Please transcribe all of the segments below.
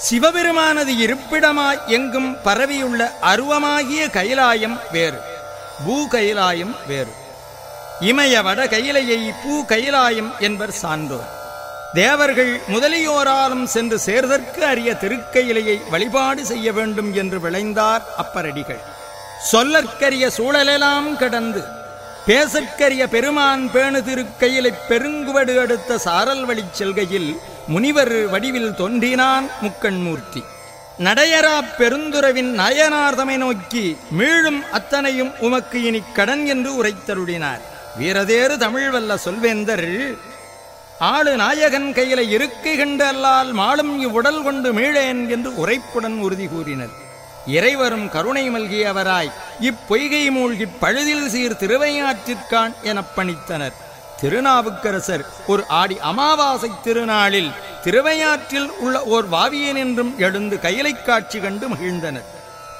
சிவபெருமானது இருப்பிடமாய் எங்கும் பரவியுள்ள அருவமாகிய கைலாயம் வேறு பூ கைலாயம் வேறு. இமய வட கையிலையை பூ கைலாயம் என்பர் சான்றோர். தேவர்கள் முதலியோராலும் சென்று சேர்தற்கு அரிய திருக்கையிலையை வழிபாடு செய்ய வேண்டும் என்று விளைந்தார் அப்பரடிகள். சொல்லற்கரிய சூழலெல்லாம் கடந்து பேசற்கரிய பெருமான் பேணு திருக்கையிலை பெருங்குவடு அடுத்த சாரல் வழி செல்கையில் முனிவர் வடிவில் தோன்றினான் முக்கண்மூர்த்தி நடையரா பெருந்துறவின் நயனார்தமை நோக்கி மீழும் அத்தனையும் உமக்கு இனி கடன் என்று உரைத்தருளினார். வீரதேறு தமிழ் வல்ல சொல்வேந்தர் ஆளு நாயகன் கையில இருக்கை கண்டு அல்லால் மாளும் இவ்வுடல் கொண்டு மீழேன் என்று உரைப்புடன் உறுதி கூறினர். இறைவரும் கருணை மல்கியவராய் இப்பொய்கை மூழ்கிப் பழுதில் சீர் திருவையாற்றிற்கான் எனப் பணித்தனர். திருநாவுக்கரசர் ஒரு ஆடி அமாவாசை திருநாளில் திருவையாற்றில் உள்ள ஓர் வாவியனின்றும் எழுந்து கையிலைக் காட்சி கண்டு மகிழ்ந்தனர்.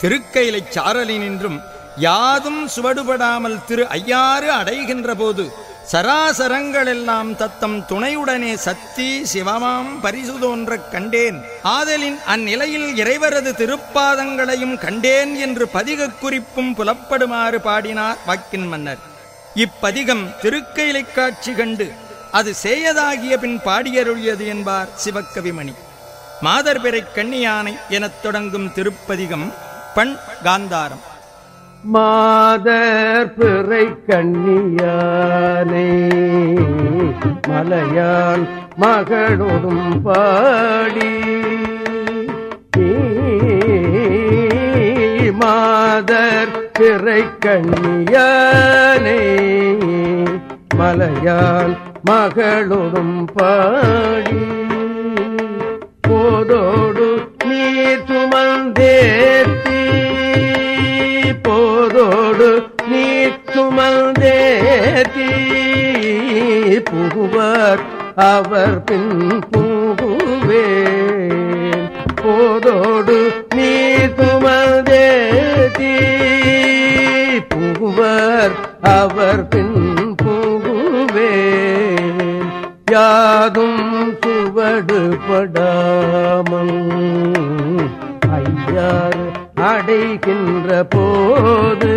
திருக்கையிலைச் சாரலினின்றும் யாதும் சுவடுபடாமல் திரு ஐயாறு அடைகின்ற போது சராசரங்களெல்லாம் தத்தம் துணையுடனே சத்தி சிவமாம் பரிசு தோன்றக் கண்டேன். ஆதலின் அந்நிலையில் இறைவரது திருப்பாதங்களையும் கண்டேன் என்று பதிகக் குறிப்பும் புலப்படுமாறு பாடினார் வாக்கின் மன்னர் இப்பதிகம் திருக்கைலை காட்சி கண்டு அது சேயதாகிய பின் பாடியருளியது என்பார் சிவக்கவிமணி. மாதர்பிறை கண்ணியானை எனத் தொடங்கும் திருப்பதிகம் பண் காந்தாரம். மாதர் பிறை கண்ணியானை மலையான் மகளோடும் பாடி. மாதர் பிறை கண்ணியானே மலையான் மகளோடும் பாடி போதோடு நீர் சுமந்தேத்தி போதோடு நீர் சுமந்தேத்தி புகுவார் அவர் அடைகின்ற போது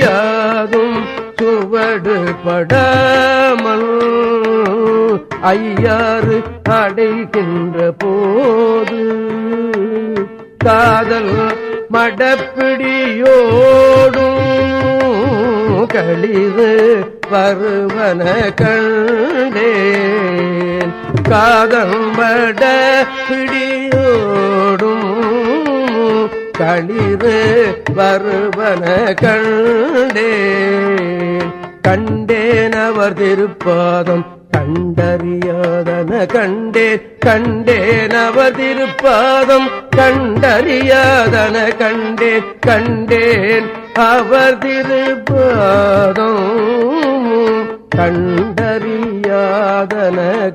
யாதும் சுவடு சுவடுபடாமல் ஐயாறு அடைகின்ற போது காதல் மடப்பிடியோடும் களிறு வருவன கண்டேன் காதம்பட பிடியோடும் களிறு வருவன கண்டேன் கண்டேன் அவர் திருப்பாதம் கண்டறியாதன கண்டேன். கண்டேன் அவர் திருப்பாதம் கண்டறியாதன கண்டேன் கண்டேன். அவர் திருப்பாதம் கண்டறியாதன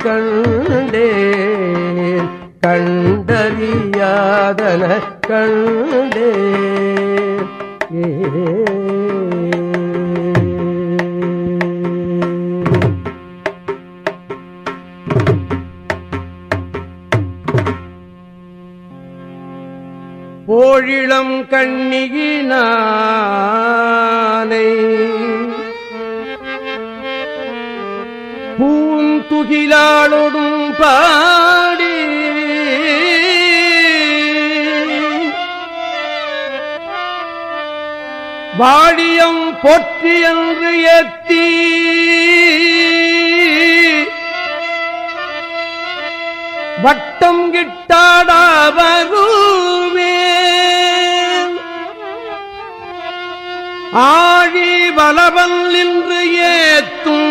கண்டேன். கண்டறியாதன கண்டேன். ஏ போழிளம் கண்ணியினானை பூந்துகிலாளொடும் பாடி வாழியம் பொற்றி என்று எத்தி வட்டம் கிட்டாடாவருவேன் ஆழி வலவல் என்று ஏத்தும்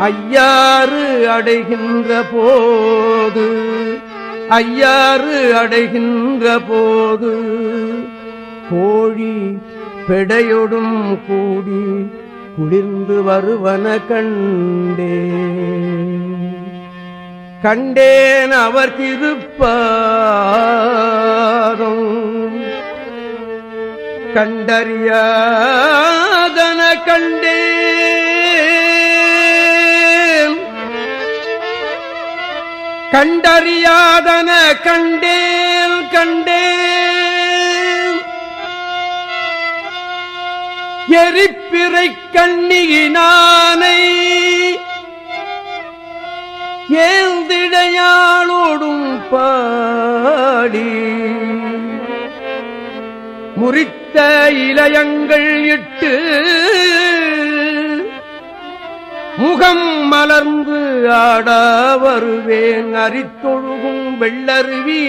ஐயாறு அடைகின்ற போது ஐயாறு அடைகின்ற போது கோழி பெடையொடும் கூடி குளிர்ந்து வருவன கண்டே. கண்டேன் அவர் திருப்பாதம் கண்டறியாதன கண்டேன். கண்டறியாதன கண்டேன் கண்டேன். எரிப்பிறை கண்ணியினானை ஏந்திடையாளோடும் பாடி. வைத்த இளையங்கள் இட்டு முகம் மலர்ந்து ஆட வருவேன். அரித்தொழுகும் வெள்ளருவி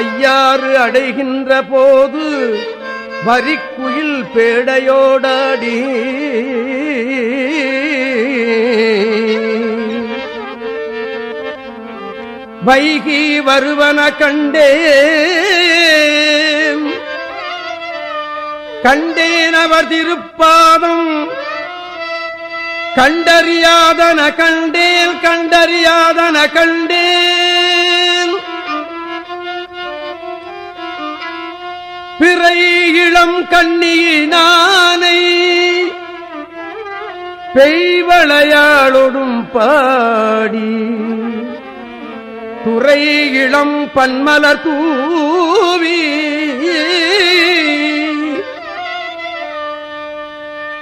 ஐயாறு அடைகின்ற போது வரிக்குயில் பேடையோடாடி. வைகி வருவன கண்டே கண்டேன் அவர் திருப்பாதம். கண்டறியாதன கண்டேல் கண்டறியாதன கண்டேன். பிறை இளம் கண்ணியினானை பெய்வளையாளொடும் பாடி. துறை இளம் பன்மலர் தூவி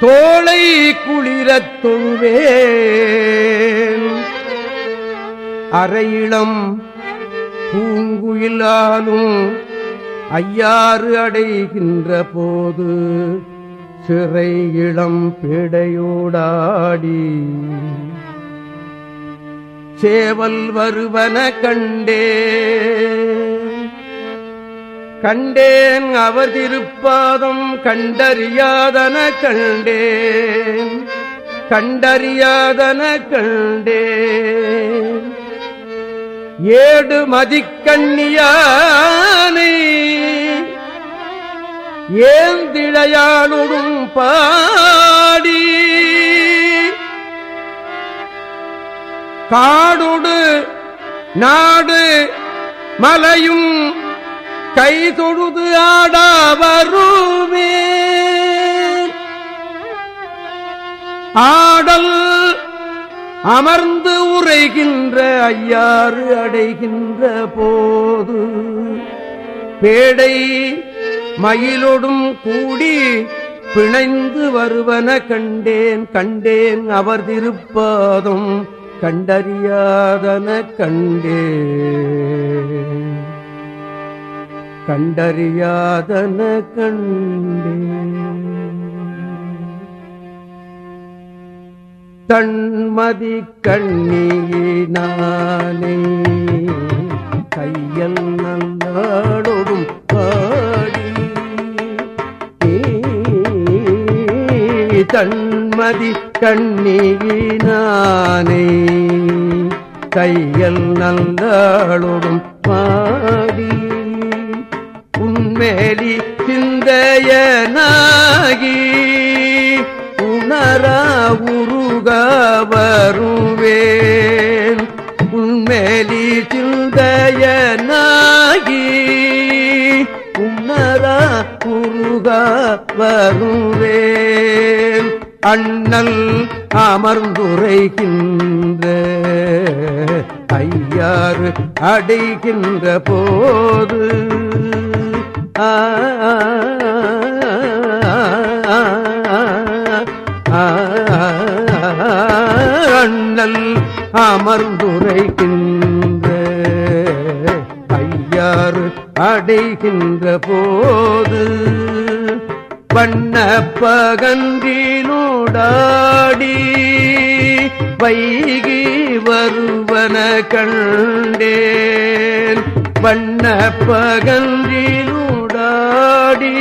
தோளை குளிரத் தொழுவேன். அரையிளம் பூங்குயிலானும் ஐயாறு அடைகின்ற போது சிறை இளம் பிடையோடாடி. சேவல் வருவன கண்டே. கண்டேன் அவர் திருப்பாதம் கண்டறியாதன கண்டேன். கண்டறியாதன கண்டேன். ஏடு மதிக்கண்ணியானை ஏந்திழையாளுடும் பாடி. காடுடு நாடு மலையும் கை தொழுது ஆடாவருமே ஆடல் அமர்ந்து உரைகின்ற ஐயாறு அடைகின்ற போது பேடை மயிலொடும் கூடி பிணைந்து வருவன கண்டேன் கண்டேன் அவர் திருப்பாதும் கண்டறியாதன கண்டேன் கண்டறியாதன கண்டே. தன்மதி கண்ணியினானே கையல் நல்லாடொடும் பாடி. தன்மதி கண்ணியினானே கையல் நல்லாளொடும் பாடி. மேலி சிந்தையனாகி உணரா உருக வருவேன் உண்மேலி சிந்தையனாகி உணரா உருக வருவேன் அண்ணல் அமர்ந்துரைகின்ற ஐயாறு அடைகின்ற போது அண்ணல் அமர்ந்துரைகின்ற ஐயாறு அடைகின்ற போது வண்ண பகன்றினோடாடி வைகி வருவன கண்டேன். வண்ண பகன்றினோடாடி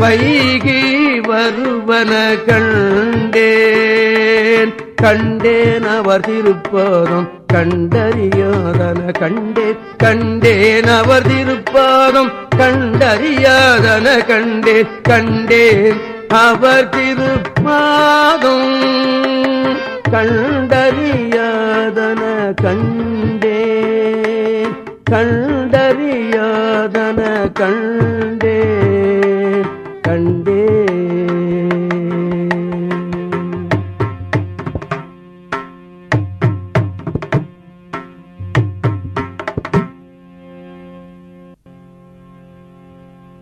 வைகி வருவன கண்டேன். கண்டேன் அவர் திருப்பாதம் கண்டறியாதன கண்டேன் கண்டேன் அவர் திருப்பாதம் கண்டறியாதன கண்டேன் கண்டேன் அவர் திருப்பாதம் கண்டறியாதன கண்டேன் கண்டறியாதன கண்டே கண்டே.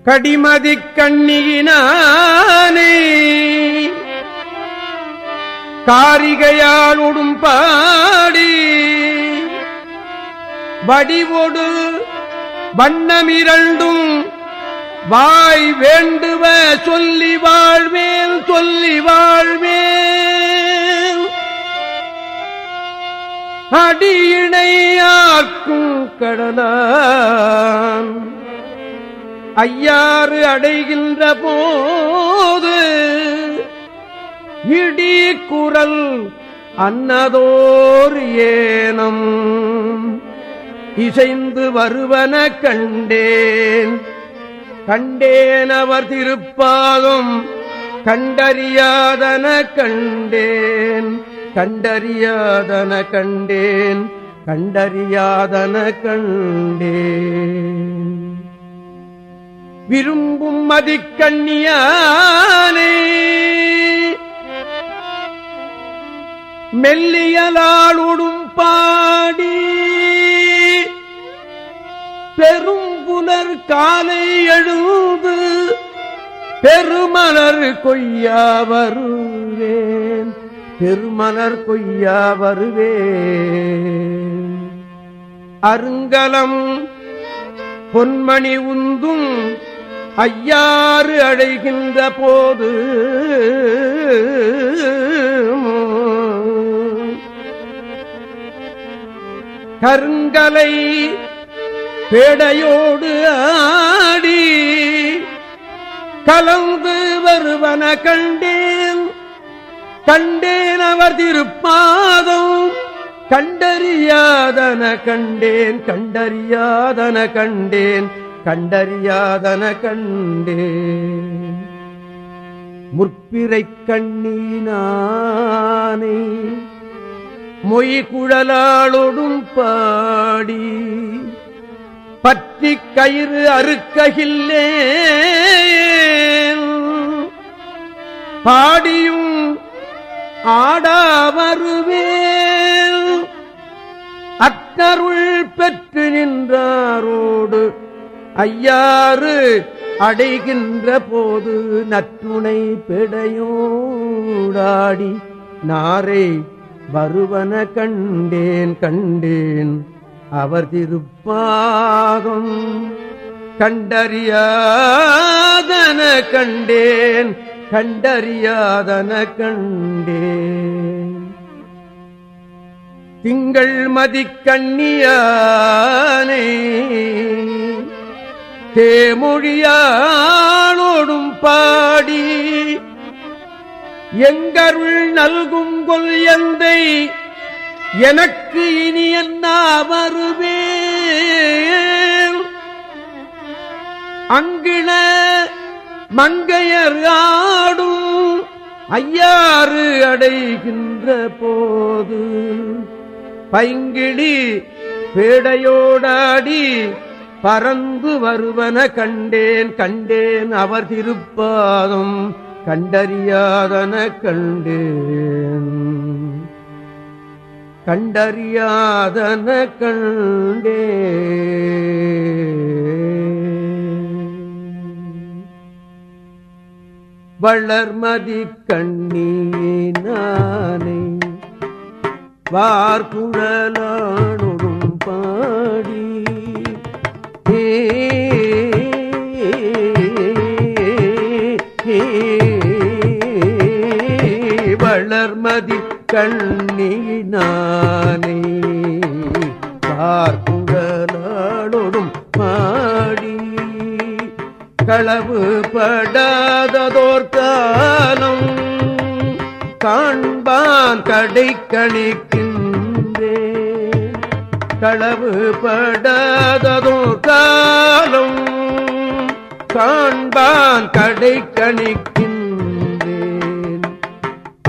கடிமதி கண்ணியினானே காரிகையாளுடும் பாடி வடிவொடு வண்ணமிரண்டும். வாய் வேண்டுவ சொல்லி வாழ்வேன் சொல்லி வாழ்வேன். அடியினையாக்கும் கடலான். ஐயாறு அடைகின்ற போது இடி குரல் அன்னதோர் ஏனம். இசைந்து வருவன கண்டேன். கண்டேன் அவர் திருப்பாதும் கண்டறியாதன கண்டேன். கண்டறியாதன கண்டேன் கண்டறியாதன கண்டேன். விரும்பும் மதிக்கண்ணியானே மெல்லியலாளுடும் பாடி பெரும்புலர் காலை எழுந்து பெருமலர் கொய்யா வருவேன். பெருமலர் கொய்யா வருவேன். அருங்கலம் பொன்மணி உந்தும் ஐயாறு அழைகின்ற போது கருங்கலை பேடையோடு ஆடி கலந்து வருவன கண்டேன். கண்டேன் அவர் திருப்பாதம். கண்டறியாதன கண்டேன். கண்டறியாதன கண்டேன். கண்டறியாதன கண்டேன். முற்பிறை கண்ணீனானே மொய் குழலாளொடும் பாடி பற்றி கயிறு அறுக்ககில்லே. பாடியும் ஆடா வருவேன் அத்தருள் பெற்று நின்றாரோடு ஐயாறு அடைகின்ற போது நற்றுணை பிடையோடாடி நாரை வருவன கண்டேன் கண்டேன். அவர் திருப்பாகம். கண்டறியாதன கண்டேன் கண்டறியாதன கண்டேன். திங்கள் மதிக்கண்ணியானே தேமொழியானோடும் பாடி எங்கருள் நல்கும் கொல் எந்தை எனக்கு இனி என்ன வருவேன்? அங்கிண மங்கையர் ஆடும் ஐயாறு அடைகின்ற போது பைங்கிழி பேடையோடாடி பறந்து வருவன கண்டேன் கண்டேன் அவர் திருப்பாதும் கண்டறியாதன கண்டேன். கண்டறியாதன கண்டே. வளர்மதி கண்ணீனானை வார்குழலானொடும் பாடி. ஏ, வளர்மதி கண்ணினானே பார்க்குடலோடும் மாடி களவு படாததோர் காலம் காண்பான் கடை கணிக்கின்றே களவு படாததோர் காலம் காண்பான் கடை கணிக்கின்றேன்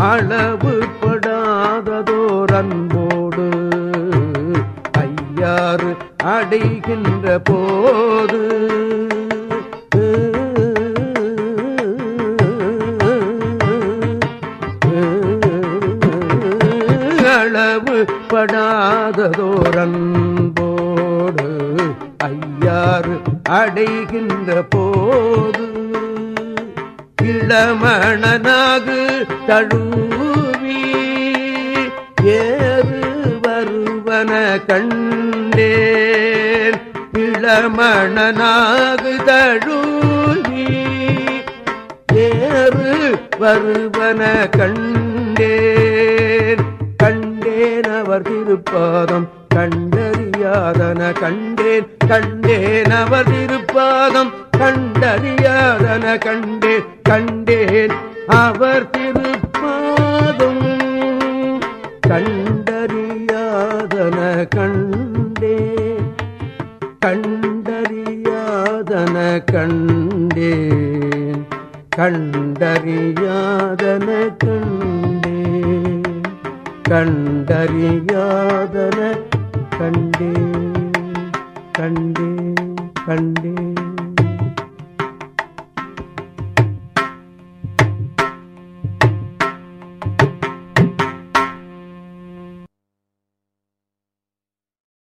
அளவு மனதோர் அன்போடு ஐயாறு அடைகின்ற போது. அளவு படாததோரன்போடு ஐயாறு அடைகின்ற போது. இளமணனாகு தழுவு கண்ணன கண்டேன். இளமணனாகு தழுவி ஏறு வருவன கண்டேன். கண்டேன் அவர் திருப்பாதம் கண்டறியாதன கண்டேன். கண்டேன் அவர் திருப்பாதம் கண்டறியாதன கண்டேன். கண்டேன் அவர் திருப்பாதம் கண்டறியாதன கண்டே கண்டறியாதன கண்டேன் கண்டறியாதன கண்டே கண்டறியாதன கண்டே கண்டே கண்டே.